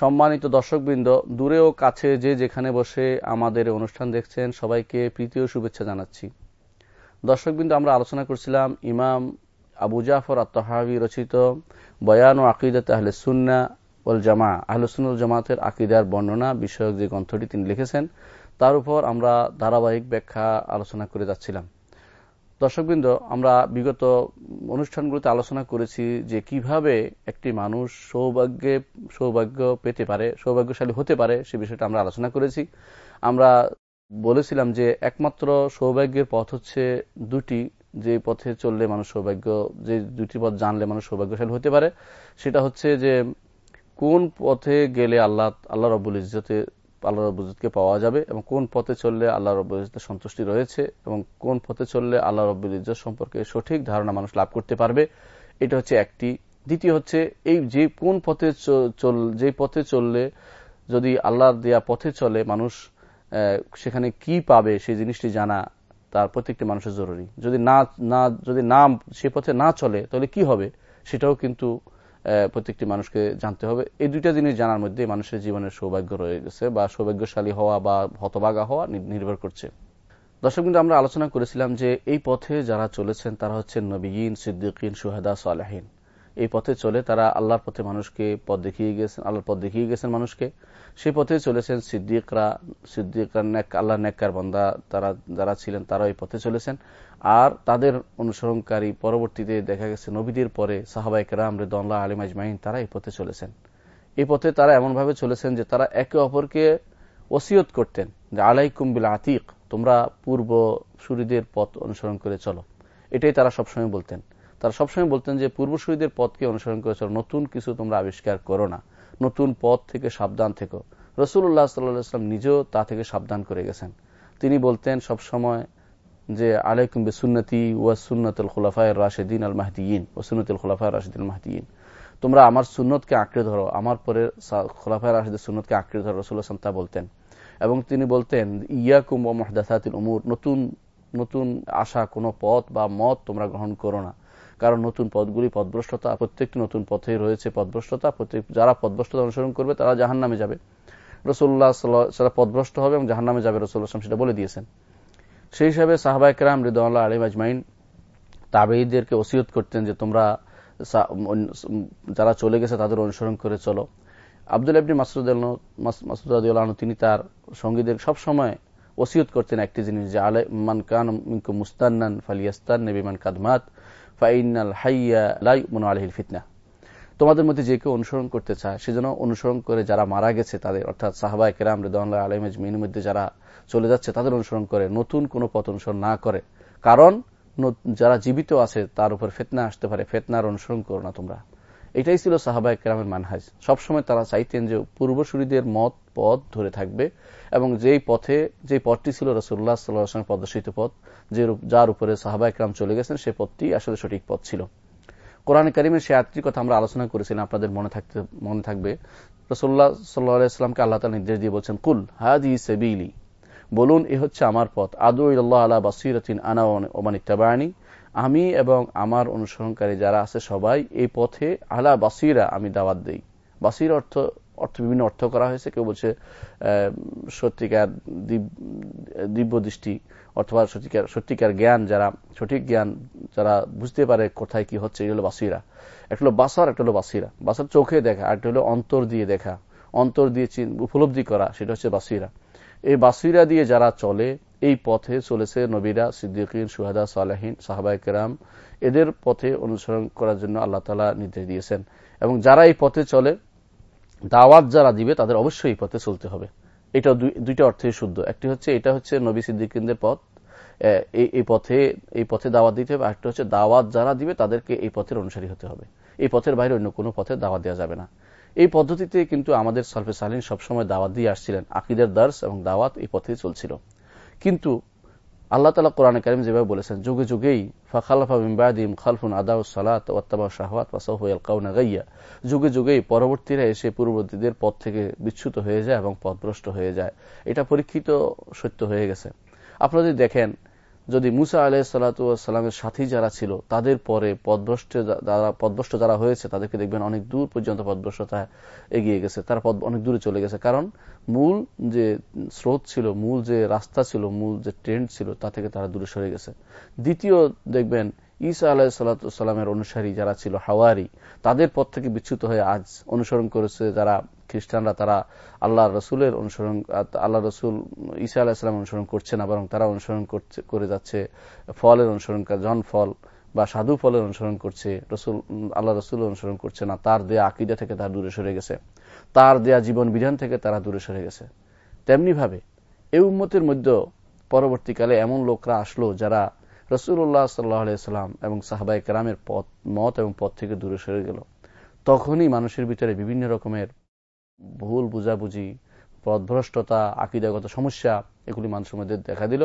সম্মানিত দর্শকবৃন্দ, দূরে ও কাছে যে যেখানে বসে আমাদের অনুষ্ঠান দেখছেন, সবাইকে প্রীতি ও শুভেচ্ছা জানাচ্ছি। দর্শকবৃন্দ, আমরা আলোচনা করছিলাম ইমাম আবু জাফর আত্মহাবি রচিত বয়ান ও আকিদাত আহলে সুন্না ওল জামা। আহলসুল জামাতের আকিদার বর্ণনা, বিষয়ক যে গ্রন্থটি তিনি লিখেছেন, তার উপর আমরা ধারাবাহিক ব্যাখ্যা আলোচনা করে যাচ্ছিলাম। দর্শকবৃন্দ, আমরা বিগত অনুষ্ঠানগুলোতে আলোচনা করেছি যে কীভাবে একটি মানুষ সৌভাগ্যে সৌভাগ্য পেতে পারে, সৌভাগ্যশালী হতে পারে সে বিষয়টা আমরা আলোচনা করেছি। আমরা বলেছিলাম যে একমাত্র সৌভাগ্যের পথ হচ্ছে দুটি, যে পথে চললে মানুষ সৌভাগ্য, যে দুটি পথ জানলে মানুষ সৌভাগ্যশালী হতে পারে, সেটা হচ্ছে যে কোন পথে গেলে আল্লাহ আল্লাহ রবুল ইজতে আল্লাহ রব্বুলকে পাওয়া যাবে এবং কোন পথে চললে আল্লাহ রব্বুল ইজ্জতের সন্তুষ্টি রয়েছে এবং কোন পথে চললে আল্লাহ রব্বুল ইজ্জত সম্পর্কে সঠিক ধারণা মানুষ লাভ করতে পারবে, এটা হচ্ছে একটি। দ্বিতীয় হচ্ছে, এই যে কোন পথে চল, যে পথে চললে যদি আল্লাহর দেয়া পথে চলে মানুষ সেখানে কি পাবে সেই জিনিসটি জানা তার প্রত্যেকটি মানুষের জরুরি। যদি না না, যদি না, সে পথে না চলে, তাহলে কি হবে? সেটাও কিন্তু প্রত্যেকটি মানুষকে জানতে হবে। এই দুইটা জিনিস জানার মধ্যে মানুষের জীবনের সৌভাগ্য রয়ে গেছে বা সৌভাগ্যশালী হওয়া বা হতবাগা হওয়া নির্ভর করছে। দর্শক কিন্তু আমরা আলোচনা করেছিলাম যে এই পথে যারা চলেছেন তারা হচ্ছেন নবীন, সিদ্দিকিন সুহাদা সালাহীন। এই পথে চলে তারা আল্লাহর পথে মানুষকে পথ দেখিয়ে গেছেন, আল্লাহর পথ দেখিয়ে গেছেন মানুষকে। সেই পথে চলেছেন সিদ্দিকরা সিদ্দিকরা আল্লাহ নেককার বন্দা তারা যারা ছিলেন তারা এই পথে চলেছেন। আর তাদের অনুসরণকারী পরবর্তীতে দেখা গেছে নবীদের পরে সাহাবাইক রাম রেদল্লাহ আলিম আজমাইন তারা এই পথে চলেছেন। এই পথে তারা এমনভাবে চলেছেন যে তারা একে অপরকে ওসিয়ত করতেন যে আলাই কুম্বিল আতিক, তোমরা পূর্ব সুরীদের পথ অনুসরণ করে চলো। এটাই তারা সবসময় বলতেন। তারা সবসময় বলতেন যে পূর্বসূরীদের পথকে অনুসরণ করে চলো, নতুন কিছু তোমরা আবিষ্কার করো না, নতুন পথ থেকে সাবধান থেকো। রসুল্লাহ সাল্লাম নিজেও তা থেকে সাবধান করে গেছেন। তিনি বলতেন সব সময় যে, আলাইকুম বেসুন্নতি ওয়া সুন্নতুল খোলাফায় রাশেদিন আল মাহদিন ও সুন্নতুল খোলাফায় রাশেদিন মাহদিন তোমরা আমার সুন্নতকে আঁকড়ে ধরো, আমার পরে খোলাফায় রাশেদের সুন্নতকে আঁকড়ে ধরো রসুল্লাহ তা বলতেন। এবং তিনি বলতেন, ইয়াকুম ও মহদাসাতিল উমুর নতুন নতুন আশা, কোনো পথ বা মত তোমরা গ্রহণ করো না। কারণ নতুন পথগুলি পথভ্রষ্টতা, প্রত্যেকটি নতুন পথে রয়েছে পথভ্রষ্টতা, প্রত্যেক, যারা পথভ্রষ্টতা অনুসরণ করবে তারা জাহান নামে যাবে রসুল্লাহ সাল্লাহ পথভ্রষ্ট হবে এবং জাহান নামে যাবে রসুল্লাহ সেটা বলে দিয়েছেন। সেই হিসাবে সাহবাইকরাম রিদুল্লাহ আলিম আজমাইন তাবেইদেরকে ওসিয়ত করতেন যে তোমরা যারা চলে গেছে তাদের অনুসরণ করে চলো। আব্দুল আবনি মাসুদ মাসুদ তিনি তার সঙ্গীদের সবসময় ওসিয়ত করতেন একটি জিনিস যে, আলে মান কান মুস্তান্নান ফালিয়াস্তান নেবিমান কাদমাত ফাইনাল হাইয়া লাই মনো আলহিল ফিতনা। তোমাদের মধ্যে যে কেউ অনুসরণ করতে চায় সেজন্য অনুসরণ করে যারা মারা গেছে তাদের, অর্থাৎ সাহাবা কেরাম রেদাল্লাহ আলমেজ মিনের মধ্যে যারা চলে যাচ্ছে তাদের অনুসরণ করে, নতুন কোনো পথ অনুসরণ না করে। কারণ যারা জীবিত আছে তার উপর ফেতনা আসতে পারে, ফেতনার অনুসরণ করো না তোমরা। এটাই ছিল সাহাবায় কেরামের মানহাজ। সবসময় তারা চাইতেন যে পূর্বসূরীদের মত, পথ ধরে থাকবে এবং যেই পথে যে পথটি ছিল রসুল্লাহ সাল্লাহ প্রদর্শিত পথ, যে যার উপরে সাহাবা একরাম চলে গেছেন, সে পথটি আসলে সঠিক পথ ছিল। কোরআন করিমের সে আয়াতটির কথা আমরা আলোচনা করেছিলাম, আপনাদের মনে থাকতে, মনে থাকবে। রসোল্লা সাল্লাহামকে আল্লাহ তালা নির্দেশ দিয়ে বলছেন, কুল হাজি সেবিলি বলুন, এ হচ্ছে আমার পথ। আদু ইল্লাহ আলা বাসিরতিন আনা ওমান ইত্তাবায়নি আমি এবং আমার অনুসরণকারী যারা আছে সবাই এই পথে আলা বাসিরা আমি দাওয়াত দেই। বাসির অর্থ অর্থ, বিভিন্ন অর্থ করা হয়েছে। কেউ বলছে সত্যিকার দিব্য দৃষ্টি অথবা সত্যিকার সত্যিকার জ্ঞান, যারা, সঠিক জ্ঞান যারা বুঝতে পারে কোথায় কি হচ্ছে এগুলো বাসিরা। একটা হলো বাসার, একটা হলো বাসিরা। বাসার চোখে দেখা একটা হলো অন্তর দিয়ে দেখা। অন্তর দিয়ে উপলব্ধি করা, সেটা হচ্ছে বাসিরা। এই বাসিরা দিয়ে যারা চলে, এই পথে চলেছে নবীরা, সিদ্দিকিন, সুহাদা, সালাহীন সাহাবাই কেরাম। এদের পথে অনুসরণ করার জন্য আল্লাহ তালা নির্দেশ দিয়েছেন। এবং যারা এই পথে চলে দাওয়াত যারা দিবে, তাদের অবশ্যই এই পথে চলতে হবে। এটা দুইটা অর্থে শুদ্ধ। একটি হচ্ছে এটা হচ্ছে নবী সিদ্দিকিনদের পথ। এই পথে এই পথে দাওয়াত দিতে হবে। আরেকটা হচ্ছে দাওয়াত যারা দিবে, তাদেরকে এই পথের অনুসারী হতে হবে। এই পথের বাইরে অন্য কোনো পথে দাওয়াত দেওয়া যাবে না। এই পদ্ধতিতে কিন্তু আমাদের সলফে সালিন সবসময় দাওয়াত দিয়ে আসছিলেন। আকিদের দার্স এবং দাওয়াত এই পথে চলছিল। কিন্তু আল্লাহ তালা কোরআন করিম যেভাবে বলেছেন, যুগে যুগেই ফাখালিম খালফুন আদাউ সালাত ওয়াত্তাবা গাইয়া। যুগে যুগেই পরবর্তীরা এসে পূর্ববর্তীদের পথ থেকে বিচ্যুত হয়ে যায় এবং পথভ্রষ্ট হয়ে যায়। এটা পরীক্ষিত সত্য হয়ে গেছে। আপনারা যদি দেখেন যদি মুসা আলাহ সাল্লাতামের সাথী যারা ছিল, তাদের পরে পদভ্রষ্ট যারা পদভ্রষ্ট যারা হয়েছে, তাদেরকে দেখবেন অনেক দূর পর্যন্ত পদভ্রষ্টতা এগিয়ে গেছে। তারা অনেক দূরে চলে গেছে। কারণ মূল যে স্রোত ছিল, মূল যে রাস্তা ছিল, মূল যে ট্রেন্ড ছিল, তা থেকে তারা দূরে সরে গেছে। দ্বিতীয় দেখবেন, ঈসা আলাহ সাল্লামের অনুসারী যারা ছিল হাওয়ারি, তাদের পথ থেকে বিচ্যুত হয়ে আজ অনুসরণ করেছে যারা খ্রিস্টানরা তারা আল্লাহ রসুলের অনুসরণ আল্লাহ রসুল ঈসা আলাহিসাম অনুসরণ করছে না, বরং তারা অনুসরণ করে যাচ্ছে ফলের অনুসরণ জন ফল বা সাধু ফলের অনুসরণ করছে, রসুল আল্লাহ রসুল অনুসরণ করছে না, তার দেয়া আকিদা থেকে তারা দূরে সরে গেছে। তার দেয়া জীবন বিধান থেকে তারা দূরে সরে গেছে। তেমনি ভাবে এই উম্মতের মধ্যে পরবর্তীকালে এমন লোকরা আসলো যারা রসুল্লাহ সাল্লাহাম এবং সাহাবাই কেরামের পথ, মত এবং পথ থেকে দূরে সরে গেল। তখনই মানুষের ভিতরে বিভিন্ন রকমের ভুল বুঝাবুঝি, পথভ্রষ্টতা, আকিদাগত সমস্যা, এগুলি মানুষের মধ্যে দেখা দিল।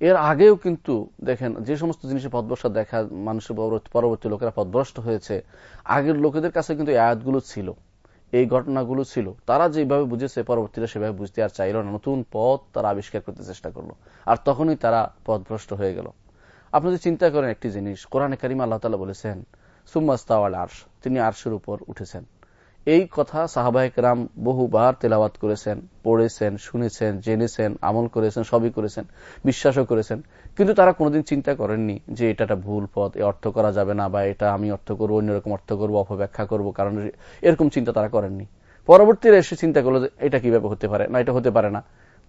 এর আগেও কিন্তু দেখেন, যে সমস্ত জিনিসের পথভ্রষ্ট দেখা, মানুষের পরবর্তী লোকেরা পথভ্রষ্ট হয়েছে, আগের লোকেদের কাছে কিন্তু আয়াতগুলো ছিল, এই ঘটনাগুলো ছিল। তারা যেভাবে বুঝেছে, পরবর্তীরা সেভাবে বুঝতে আর চাইল না, নতুন পথ তারা আবিষ্কার করতে চেষ্টা করল, আর তখনই তারা পথভ্রষ্ট হয়ে গেল। আপনি যদি চিন্তা করেন একটি জিনিস, কোরআনে কারিমা আল্লাহ তালা বলেছেন সুম্মাস্তাওয়াল আর্শ, তিনি আর্শের উপর উঠেছেন। এই কথা সাহাবাহিক রাম বহুবার তেলাওয়াত করেছেন, পড়েছেন, শুনেছেন, জেনেছেন, আমল করেছেন, সবই করেছেন, বিশ্বাসও করেছেন। কিন্তু তারা কোনোদিন চিন্তা করেননি যে এটা একটা ভুল পথ, এ অর্থ করা যাবে না বা এটা আমি অর্থ করব অন্যরকম অর্থ করব, অপব্যাখ্যা করব, কারণ এরকম চিন্তা তারা করেননি। পরবর্তীরা এসে চিন্তা করল যে এটা কীভাবে হতে পারে? না, এটা হতে পারে না।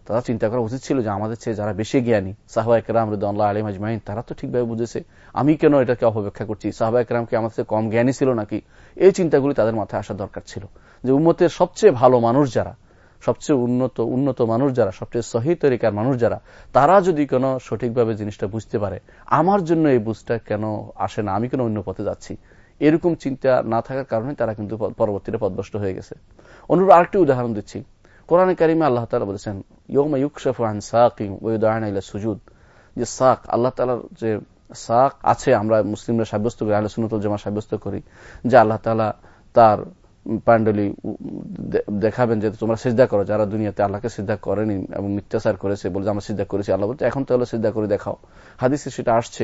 তারা চিন্তা করা উচিত ছিল যে আমাদের চেয়ে যারা বেশি জ্ঞানী সাহবা একরাম রুদ্দাহ আলিম আজমাইন, তারা তো ঠিকভাবে বুঝেছে। আমি কেন এটাকে অপব্যাখ্যা করছি? সাহবা একরামকে আমার চেয়ে কম জ্ঞানী ছিল নাকি? এই চিন্তাগুলি তাদের মাথায় আসা দরকার ছিল। যে উম্মতের সবচেয়ে ভালো মানুষ যারা, সবচেয়ে উন্নত উন্নত মানুষ যারা, সবচেয়ে সহি তরিকার মানুষ যারা, তারা যদি কোন সঠিকভাবে জিনিসটা বুঝতে পারে, আমার জন্য এই বুঝটা কেন আসে না? আমি কেন অন্য পথে যাচ্ছি? এরকম চিন্তা না থাকার কারণে তারা কিন্তু পরবর্তীতে পদভষ্ট হয়ে গেছে। অনুরূপ আরেকটি উদাহরণ দিচ্ছি। কোরআন কারিমে আল্লাহ তালা বলেছেন ইয়মা ইউকশাফ আন সাকিম ওয়ুদায়ন সুজুদ। যে সাক, আল্লাহ তালার যে সাক আছে, আমরা মুসলিমরা সাব্যস্ত করি আল্লাহ সুনতুল জামা সাব্যস্ত করি, যে আল্লাহ তালা তার পাণ্ডলি দেখাবেন যে তোমরা সিদ্ধা করো। যারা দুনিয়াতে আল্লাহকে সিদ্ধা করেনি এবং মিথ্যাচার করেছে বলে আমরা সিদ্ধা করেছি আল্লাহ বলতে এখন তাহলে সিদ্ধা করে দেখাও। হাদিসে সেটা আসছে।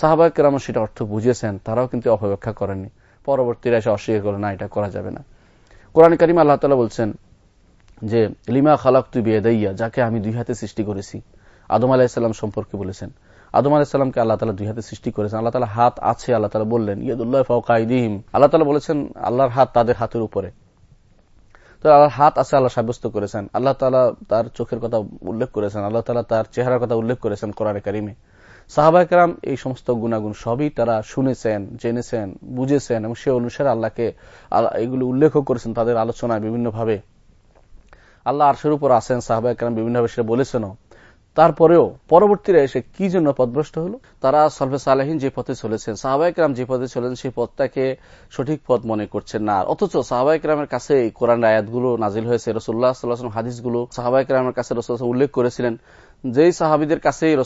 সাহাবাহ কেরাম সেটা অর্থ বুঝিয়েছেন তারাও কিন্তু অপব্যাখ্যা করেননি। পরবর্তীরা এসে অস্বীকার করে না, এটা করা যাবে না। কোরআন করিম আল্লাহ তালা বলছেন যে, লিমা খালাক তুই বিয়ে দইয়া যাকে আমি দুই হাতে সৃষ্টি করেছি। আদম আলাহিসাল্লাম সম্পর্কে বলেছেন। আদম আলাহিসাল্লামকে আল্লাহ তালা দুই হাতে সৃষ্টি করেছেন। আল্লাহ তালা হাত আছে, আল্লাহ তালা বললেন, ইয়দুল্লাহ ফাউকাইদিম আল্লাহ তালা বলেছেন, আল্লাহর হাত তাদের হাতের উপরে তো আল্লাহর হাত আছে, আল্লাহ সাব্যস্ত করেছেন। আল্লাহ তালা তার চোখের কথা উল্লেখ করেছেন, আল্লাহ তালা তার চেহারার কথা উল্লেখ করেছেন কোরআনে কারিমে। সাহাবাহাম এই সমস্ত গুণাগুণ সবই তারা শুনেছেন, জেনেছেন, বুঝেছেন এবং সে অনুসারে আল্লাহকে এগুলো উল্লেখও করেছেন তাদের আলোচনায় বিভিন্নভাবে। আল্লাহ আরশের উপর আসেন সাহাবা একরাম বিভিন্নভাবে সেটা বলেছেন তারপরেও পরবর্তীরা এসে কি জন্য পদভ্রষ্ট হলো? তারা সলফে সালাহীন যে পথে চলেছেন সাহাবাইকরাম যে পথে চলেন সেই পথটাকে সঠিক পথ মনে করছেন না। অথচ সাহাবাইকরামের কাছে কোরআন আয়াতগুলো নাজিল হয়েছে রসুল্লাহ সাল্লাহ হাদিসগুলো সাহাবাইকরামের কাছে রসুল উল্লেখ করেছিলেন। যেই সাহাবিদের কাছে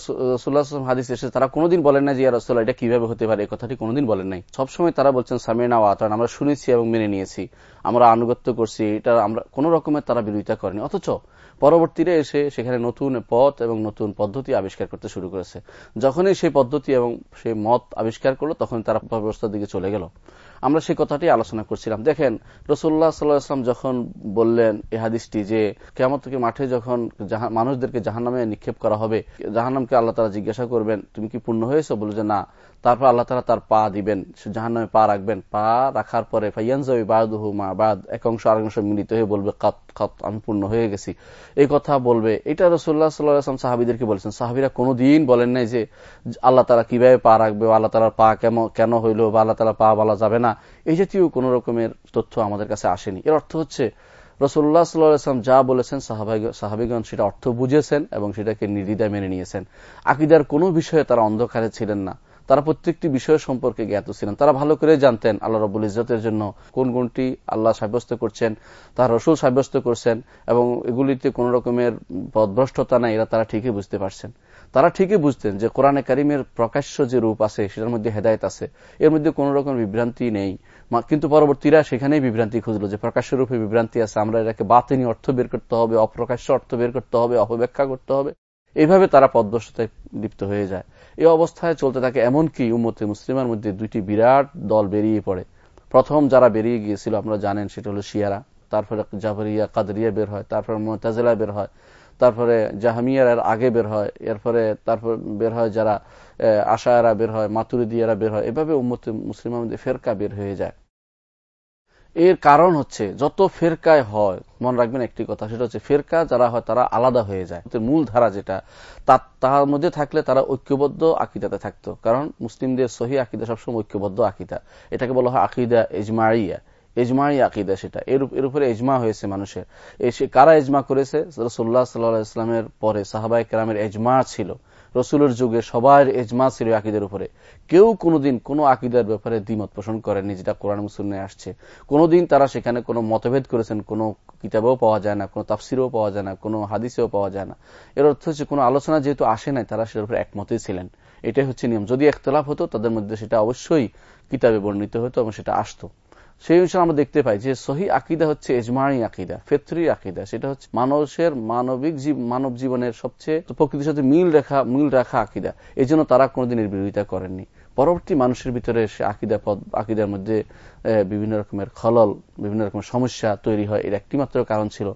হাদিস এসে তারা কোনোদিন বলেন না যে, ইয়া রসুল্লাহ এটা কীভাবে হতে পারে? কথাটি কোনোদিন বলেন নাই। সবসময় তারা বলছেন, সামিনা ওয়াতান আমরা শুনেছি এবং মেনে নিয়েছি। আমরা আনুগত্য করছি, এটা আমরা কোন রকমের তারা বিরোধিতা করেনি। অথচ পরবর্তীতে এসে সেখানে নতুন পথ এবং নতুন পদ্ধতি আবিষ্কার করতে শুরু করেছে। যখনই সেই পদ্ধতি এবং সেই মত আবিষ্কার করল, তখন তারা ব্যবস্থার দিকে চলে গেল। আমরা সেই কথাটি আলোচনা করছিলাম। দেখেন রসুল্লাহ সাল্লাহাম যখন বললেন এ হাদিসটি যে থেকে মাঠে যখন মানুষদেরকে জাহান নামে নিক্ষেপ করা হবে জাহান নামকে আল্লাহ তারা জিজ্ঞাসা করবেন, তুমি কি পূর্ণ হয়েছ? বলে যে, না। তারপর আল্লাহ তালা তার পা দিবেন জাহান নামে পা রাখবেন। পা রাখার পরে এক অংশ মিলিত হয়ে বলবে আমি পূর্ণ হয়ে গেছি। এই কথা বলবে। এটা রসুল্লাহ সাল্লাহাম সাহাবিদেরকে বলেছেন। সাহাবিরা কোনোদিন বলেন নাই যে, আল্লাহ তালা কীভাবে পা রাখবে আল্লাহ তালার পা কেমন কেন হইল বা আল্লাহ তালা পা বলা যাবে না, এই জাতীয় কোন রকমের তথ্য আমাদের কাছে আসেনি। এর অর্থ হচ্ছে রসুল্লাহ সাল্লাম যা বলেছেন সাহাবিগঞ্জ সেটা অর্থ বুঝেছেন এবং সেটাকে নির্দিদায় মেনে নিয়েছেন। আকিদার কোনো বিষয়ে তারা অন্ধকারে ছিলেন না। তারা প্রত্যেকটি বিষয় সম্পর্কে জ্ঞাত ছিলেন। তারা ভালো করে জানতেন আল্লাহ রবুল ইজতের জন্য কোন গুণটি আল্লাহ সাব্যস্ত করছেন, তার রসুল সাব্যস্ত করছেন এবং এগুলিতে কোন রকমের পদভ্রষ্টতা নাই, এরা তারা ঠিকই বুঝতে পারছেন। তারা ঠিকই বুঝতেন যে কোরআনে কারিমের প্রকাশ্য যে রূপ আছে, সেটার মধ্যে হেদায়ত আছে। এর মধ্যে কোন রকম বিভ্রান্তি নেই। কিন্তু পরবর্তীরা সেখানেই বিভ্রান্তি খুঁজলো যে প্রকাশ্য রূপে বিভ্রান্তি আছে। আমরা এটাকে বাতিনি, অর্থ বের করতে হবে, অপ্রকাশ্য অর্থ বের করতে হবে, অপব্যাখ্যা করতে হবে। এইভাবে তারা পদভ্রষ্টতায় লিপ্ত হয়ে যায়। এই অবস্থায় চলতে থাকে এমনকি উম্মতে মুসলিমের মধ্যে দুইটি বিরাট দল বেরিয়ে পড়ে। প্রথম যারা বেরিয়ে গিয়েছিল, আপনারা জানেন, সেটা হলো শিয়ারা। তারপরে জাফরিয়া কাদরিয়া বের হয়, তারপরে মোতাজেলা বের হয়, তারপরে জাহামিয়ার আগে বের হয়, এরপরে তারপর বের হয় যারা আশায়ারা বের হয়, মাতুরিদিয়ারা বের হয়। এভাবে উম্মত মধ্যে ফেরকা বের হয়ে যায়। এর কারণ হচ্ছে, যত ফেরকায় হয়, মনে রাখবেন একটি কথা, সেটা হচ্ছে ফেরকা যারা হয়, তারা আলাদা হয়ে যায়। মূল ধারা যেটা তার মধ্যে থাকলে তারা ঐক্যবদ্ধ আকিদাতে থাকতো। কারণ মুসলিমদের সহি আকিদা সবসময় ঐক্যবদ্ধ আকিদা। এটাকে বলা হয় আকিদা এজমাইয়া এজমাই আকিদা সেটা। এর এর উপরে এজমা হয়েছে মানুষের। কারা এজমা করেছে? রসুল্লাহ সাল্লাহ ইসলামের পরে সাহাবাই কেরামের এজমা ছিল। রসুলের যুগে সবার এজমা ছিল আকিদের উপরে। কেউ কোনোদিন কোনো আকিদার ব্যাপারে দ্বিমত পোষণ করেনি যেটা কোরআন মুসলিমে আসছে। কোনোদিন তারা সেখানে কোনো মতভেদ করেছেন, কোনো কিতাবেও পাওয়া যায় না, কোনো তাফসিরেও পাওয়া যায় না, কোনো হাদিসেও পাওয়া যায় না। এর অর্থ হচ্ছে কোনো আলোচনা যেহেতু আসে নাই, তারা সেটার উপরে একমতই ছিলেন। এটাই হচ্ছে নিয়ম। যদি একতলাফ হতো, তাদের মধ্যে সেটা অবশ্যই কিতাবে বর্ণিত হতো এবং সেটা আসতো। সেই অনুসারে আমরা দেখতে পাই যে সহি আকিদা হচ্ছে এজমারি আকিদা, ফেত্রি আকিদা। সেটা হচ্ছে মানুষের মানবিক মানব জীবনের সবচেয়ে প্রকৃতির সাথে মিল রেখা, মিল রাখা আকিদা। এই জন্য তারা কোনোদিনের বিরোধিতা করেননি। পরবর্তী মানুষের ভিতরে সে আকিদা পদ, আকিদার মধ্যে বিভিন্ন রকমের খলল, বিভিন্ন রকমের সমস্যা তৈরি হয়। এর একটিমাত্র কারণ ছিল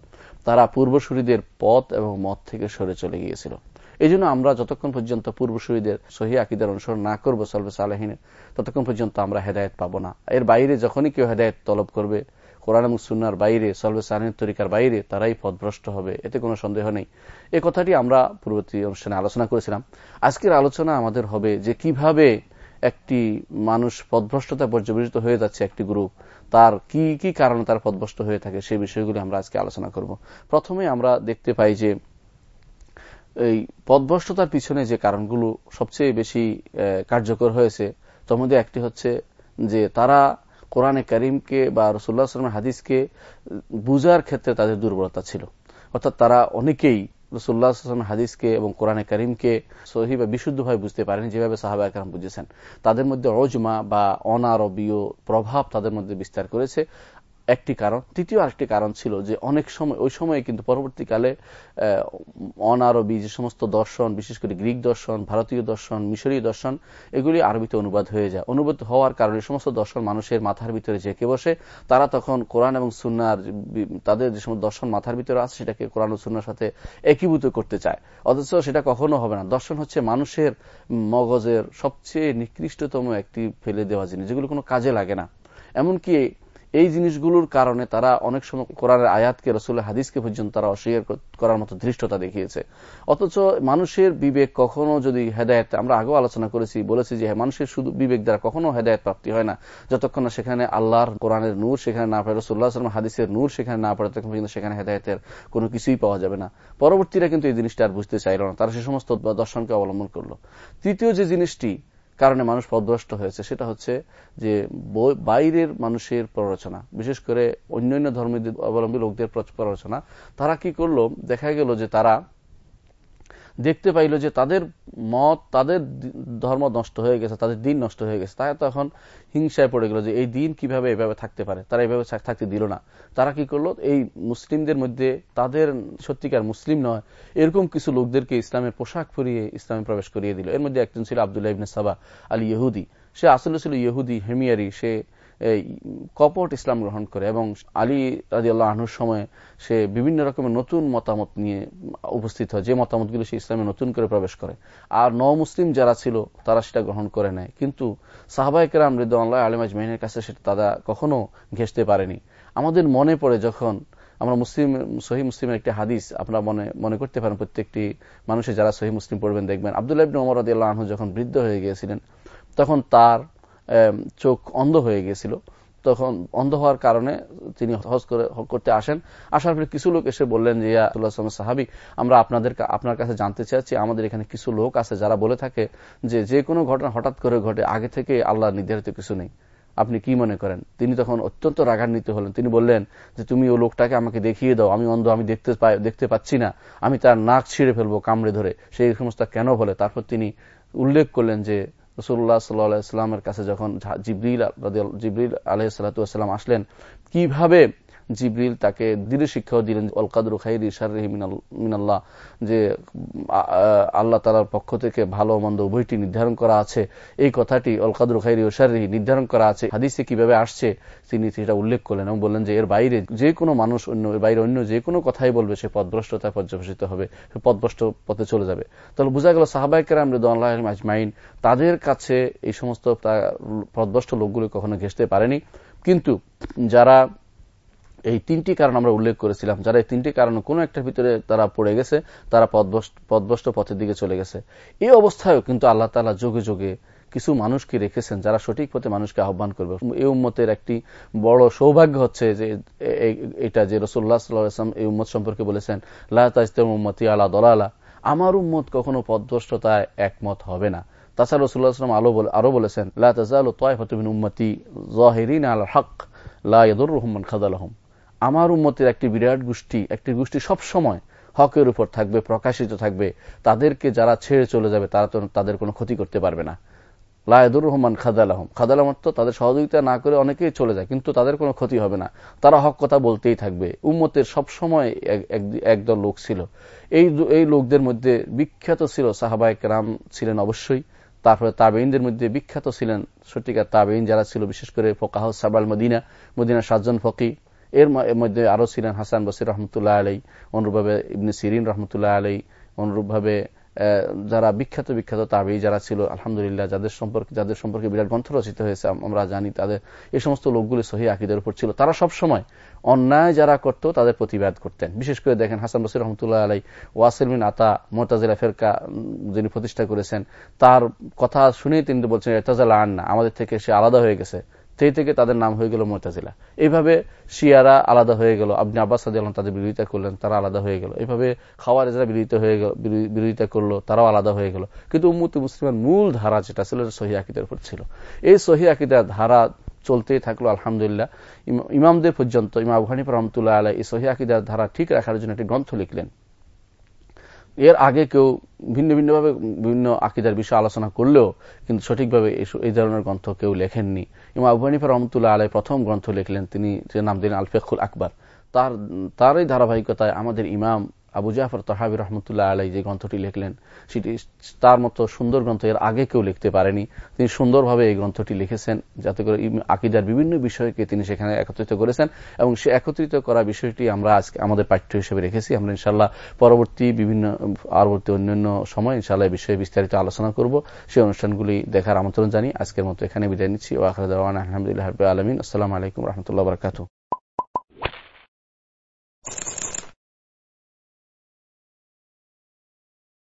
তারা পূর্বসূরীদের পথ এবং মত থেকে সরে চলে গিয়েছিল। এই জন্য আমরা যতক্ষণ পর্যন্ত পূর্বসূরীদের সহি আকিদার অনুসরণ না করব সলবে সালেহিনের, ততক্ষণ পর্যন্ত আমরা হেদায়ত পাবো না। এর বাইরে যখনই কেউ হেদায়ত তলব করবে, কোরআন এবং মুসুন্নার বাইরে সলবে সালেহিনের তরিকার বাইরে, তারাই পদভ্রষ্ট হবে, এতে কোনো সন্দেহ নেই। এ কথাটি আমরা পূর্ববর্তী অনুষ্ঠানে আলোচনা করেছিলাম। আজকের আলোচনা আমাদের হবে যে কীভাবে একটি মানুষ পদভ্রষ্টতা পর্যবেসিত হয়ে যাচ্ছে একটি গ্রুপ, তার কি কি কারণে তার পদভ্রষ্ট হয়ে থাকে সেই বিষয়গুলি আমরা আজকে আলোচনা করব। প্রথমে আমরা দেখতে পাই যে এই পদভ্রষ্টতার পিছনে যে কারণগুলো সবচেয়ে বেশি কার্যকর হয়েছে, তার মধ্যে একটি হচ্ছে যে তারা কোরআনে করিমকে বা রসুল্লাহ আসলামের হাদিসকে বুঝার ক্ষেত্রে তাদের দুর্বলতা ছিল। অর্থাৎ তারা অনেকেই রসুল্লাহ আসলামের হাদিসকে এবং কোরআনে করিমকে সহি বা বিশুদ্ধভাবে বুঝতে পারেন, যেভাবে সাহাবা একরাম বুঝেছেন। তাদের মধ্যে অজমা বা অনারবীয় প্রভাব তাদের মধ্যে বিস্তার করেছে। একটি কারণ। তৃতীয় আরেকটি কারণ ছিল যে অনেক সময় ওই সময়ে কিন্তু পরবর্তীকালে অনারবি যে সমস্ত দর্শন, বিশেষ করে গ্রিক দর্শন, ভারতীয় দর্শন, মিশরীয় দর্শন, এগুলি আরবিতে অনুবাদ হয়ে যায়। অনুবাদ হওয়ার কারণে সমস্ত দর্শন মানুষের মাথার ভিতরে জেঁকে বসে। তারা তখন কোরআন এবং সুনার তাদের যে সমস্ত দর্শন মাথার ভিতরে আছে, সেটাকে কোরআন ও সুনার সাথে একীভূত করতে চায়। অথচ সেটা কখনো হবে না। দর্শন হচ্ছে মানুষের মগজের সবচেয়ে নিকৃষ্টতম একটি ফেলে দেওয়া জিনিস, যেগুলো কোনো কাজে লাগে না। এমনকি এই জিনিসগুলোর কারণে তারা অনেক সময় কোরআনের আয়াতকে রসুল হাদিসকে পর্যন্ত তারা অস্বীকার করার মতো ধৃষ্টতা দেখিয়েছে। অথচ মানুষের বিবেক কখনো যদি হেদায়ত, আমরা আগেও আলোচনা করেছি, বলেছি যে মানুষের শুধু বিবেক দ্বারা কখনো হেদায়ত প্রাপ্তি হয় না। যতক্ষণ না সেখানে আল্লাহর কোরআনের নূর সেখানে না পড়ে রসুল্লাহ আসলাম হাদিসের নূর সেখানে না পড়ে তখন পর্যন্ত সেখানে হেদায়তের কোনো কিছুই পাওয়া যাবে না। পরবর্তীরা কিন্তু এই জিনিসটা আর বুঝতে চাইল না। তারা সে সমস্ত দর্শনকে অবলম্বন করল। তৃতীয় যে জিনিসটি কারণে মানুষ পদভ্রষ্ট হয়েছে। সেটা হচ্ছে যে বাইরের মানুষের প্ররোচনা, বিশেষ করে অন্যান্য ধর্মের অবলম্বী লোকদের প্ররোচনা, তারা কি করল? দেখা গেল যে তারা দেখতে পাইল যে তাদের মত, তাদের ধর্ম নষ্ট হয়ে গেছে, তাদের দিন নষ্ট হয়ে গেছে। তারা তখন হিংসায় পড়ে গেল যে এই দিন কীভাবে এভাবে থাকতে পারে? তারা এভাবে থাকতে দিল না। তারা কি করল? এই মুসলিমদের মধ্যে তাদের সত্যিকার মুসলিম নয়, এরকম কিছু লোকদেরকে ইসলামের পোশাক পরিয়ে ইসলামে প্রবেশ করিয়ে দিল। এর মধ্যে একজন ছিল আবদুল্লাহ ইবনে সাবা আলী ইহুদি সে আসলে ছিল ইহুদি হেমিয়ারি। সে কপট ইসলাম গ্রহণ করে এবং আলী রাজি আল্লাহ আহনুর সময় সে বিভিন্ন রকমের নতুন মতামত নিয়ে উপস্থিত হয়। যে মতামতগুলো সে ইসলামে নতুন করে প্রবেশ করে। আর ন মুসলিম যারা ছিল, তারা সেটা গ্রহণ করে নেয়। কিন্তু সাহবাইকেরাম রিদ্দাল্লাহ আলিম আজমাইনের কাছে সেটা তারা কখনো ঘেসতে পারেনি। আমাদের মনে পড়ে যখন আমরা মুসলিম, সহি মুসলিমের একটি হাদিস আপনারা মনে মনে করতে পারেন, প্রত্যেকটি মানুষের যারা সহি মুসলিম পড়বেন দেখবেন। আবদুল্লাহ ইবিন আল্লাহ যখন বৃদ্ধ হয়ে গিয়েছিলেন, তখন তার চোখ অন্ধ হয়ে গিয়েছিল তখন অন্ধ হওয়ার কারণে তিনি হজ করে করতে আসেন। আসার পরে কিছু লোক এসে বললেন যে ইয়াতুল্লাহ সাহাবি, আমরা আপনাদের আপনার কাছে জানতে চাচ্ছি আমাদের এখানে কিছু লোক আছে যারা বলে থাকে যে যে কোনো ঘটনা হঠাৎ করে ঘটে, আগে থেকে আল্লাহ নির্ধারিত কিছু নেই। আপনি কি মনে করেন? তিনি তখন অত্যন্ত রাগান্বিত হলেন। তিনি বললেন যে, তুমি ও লোকটাকে আমাকে দেখিয়ে দাও, আমি অন্ধ, আমি দেখতে দেখতে পাচ্ছি না। আমি তার নাক ছিঁড়ে ফেলব কামড়ে ধরে। সেই সমস্ত কেন বলে? তারপর তিনি উল্লেখ করলেন যে রসুল্লাহ সাল্লাহামের কাছে যখন জিবরিল জিবরিল আলহ সাল্লাম আসলেন কীভাবে জিবরিল তাকে দৃঢ় শিক্ষাও দিলেন অলকাদুর খাইরি শারহি মিনাল্লাহ যে আল্লাহ তালার পক্ষ থেকে ভালো মন্দ উভয়টি নির্ধারণ করা আছে। এই কথাটি অলকাদুর খাইরি ও নির্ধারণ করা আছে। হাদিসে কীভাবে আসছে, তিনি সেটা উল্লেখ করলেন এবং বললেন যে, এর বাইরে যে কোনো মানুষ অন্য, এর বাইরে অন্য যে কোনো কথাই বলবে, সে পদভ্রষ্টতায় পর্যবেসিত হবে, সে পদভ্রষ্ট পথে চলে যাবে। তাহলে বোঝা গেল সাহাবাইকেরাম রেদাল্লাহ আজমাইন তাদের কাছে এই সমস্ত পদভ্রষ্ট লোকগুলো কখনো ঘেসতে পারেনি। কিন্তু যারা এই তিনটি কারণ আমরা উল্লেখ করেছিলাম। যারা এই তিনটি কারণ কোনো একটা ভিতরে তারা পড়ে গেছে, তারা পদভষ্ট পথের দিকে চলে গেছে। এই অবস্থায়ও কিন্তু আল্লাহ তালা যোগে যোগে কিছু মানুষকে রেখেছেন যারা সঠিক পথে মানুষকে আহ্বান করবে। এই উম্মতের একটি বড় সৌভাগ্য হচ্ছে যে এটা যে রসুল্লাহ সাল্লাম এই উম্মত সম্পর্কে বলেছেন লাহমতি আলা দলালা। আমার উম্মত কখনো পদভষ্টতায় একমত হবে না। তাছাড়া রসুল্লাহ আলো আরও বলেছেন লাহ তাজাল তোয়াফতুবিন উম্মতি জহিরিন আল হক লাদুর রহমান খাদালহম। আমার উম্মতের একটি বিরাট গোষ্ঠী, একটি গোষ্ঠী সব সময় হকের উপর থাকবে, প্রকাশিত থাকবে। তাদেরকে যারা ছেড়ে চলে যাবে, তারা তো তাদের কোনো ক্ষতি করতে পারবে না। লায়দুর রহমান খাদালাহম। খাদালাম তো তাদের সহযোগিতা না করে অনেকেই চলে যায়, কিন্তু তাদের কোনো ক্ষতি হবে না। তারা হক কথা বলতেই থাকবে। উম্মতের সব সময় একদল লোক ছিল। এই এই লোকদের মধ্যে বিখ্যাত ছিল সাহাবায়ক রাম ছিলেন অবশ্যই। তারপরে তাবেইনদের মধ্যে বিখ্যাত ছিলেন সত্যিকার তাবেইন যারা ছিল, বিশেষ করে ফোকাহ সাবাল মদিনা মদিনা সাতজন ফকি এর মধ্যে আরও ছিলেন হাসান বসির রহমতুল্লাহ আলী অনুরূপভাবে ইবনে সিরিন রহমতুল্লাহ আলাই অনুরূপভাবে যারা বিখ্যাত বিখ্যাত তাবি যারা ছিল, আলহামদুলিল্লাহ যাদের সম্পর্কে যাদের সম্পর্কে বিরাট গ্রন্থ রচিত হয়েছে আমরা জানি তাদের, এই সমস্ত লোকগুলি সহি আকিদের উপর ছিল। তারা সব সময় অন্যায় যারা করত তাদের প্রতিবাদ করতেন। বিশেষ করে দেখেন হাসান বসির রহমতুল্লাহ আলাই ওয়াসিলমিন আতা, মোতাজিলা ফেরকা যিনি প্রতিষ্ঠা করেছেন, তার কথা শুনেই তিনি বলছেন, এতাজালা আন্না, আমাদের থেকে সে আলাদা হয়ে গেছে। সেই থেকে তাদের নাম হয়ে গেল মোতাজিলা। এইভাবে শিয়ারা আলাদা হয়ে গেল আপনি আব্বাস সাদিয়াল তাদের বিরোধিতা করলেন, তারা আলাদা হয়ে গেল। এইভাবে খাওয়ারেজরা বিরোধিতা হয়ে গেল বিরোধিতা করল, তারাও আলাদা হয়ে গেল। কিন্তু উম্মতি মুসলিমের মূল ধারা যেটা ছিল সহি আকিদের উপর ছিল। এই সহি আকিদার ধারা চলতেই থাকল, আলহামদুলিল্লাহ। ইমামদের পর্যন্ত, ইমাম হানিফ রহমতুল্লাহ আলাহ এই সহি আকিদার ধারা ঠিক রাখার জন্য একটি গ্রন্থ লিখলেন। এর আগে কেউ ভিন্ন ভিন্নভাবে বিভিন্ন আকিদার বিষয়ে আলোচনা করলেও কিন্তু সঠিকভাবে এই ধরনের গ্রন্থ কেউ লেখেননি। ইমা আবু হানিফা রহমতুল্লাহ আলাই প্রথম গ্রন্থ লিখলেন, তিনি যে নাম দিলেন আলফেকুল আকবর। তার, তারই ধারাবাহিকতায় আমাদের ইমাম আবু জাফর তহাবি রহমতুল্লাহ আলাই যে গ্রন্থটি লিখলেন, সেটি তার মতো সুন্দর গ্রন্থ এর আগে কেউ লিখতে পারেনি। তিনি সুন্দরভাবে এই গ্রন্থটি লিখেছেন যাতে করে আকিদার বিভিন্ন বিষয়কে তিনি সেখানে একত্রিত করেছেন এবং সে একত্রিত করা বিষয়টি আমরা আজকে আমাদের পাঠ্য হিসেবে রেখেছি। আমরা ইনশাল্লাহ পরবর্তী বিভিন্ন পরবর্তী অন্যান্য সময় ইনশাল্লাহ বিষয়ে বিস্তারিত আলোচনা করব। সেই অনুষ্ঠানগুলি দেখার আমন্ত্রণ জানি আজকের মতো এখানে বিদায় নিচ্ছি। ও আলহামদুলিল্লাহ আলমিন। আসসালামু আলাইকুম রহমতুল্লাহ বরকাত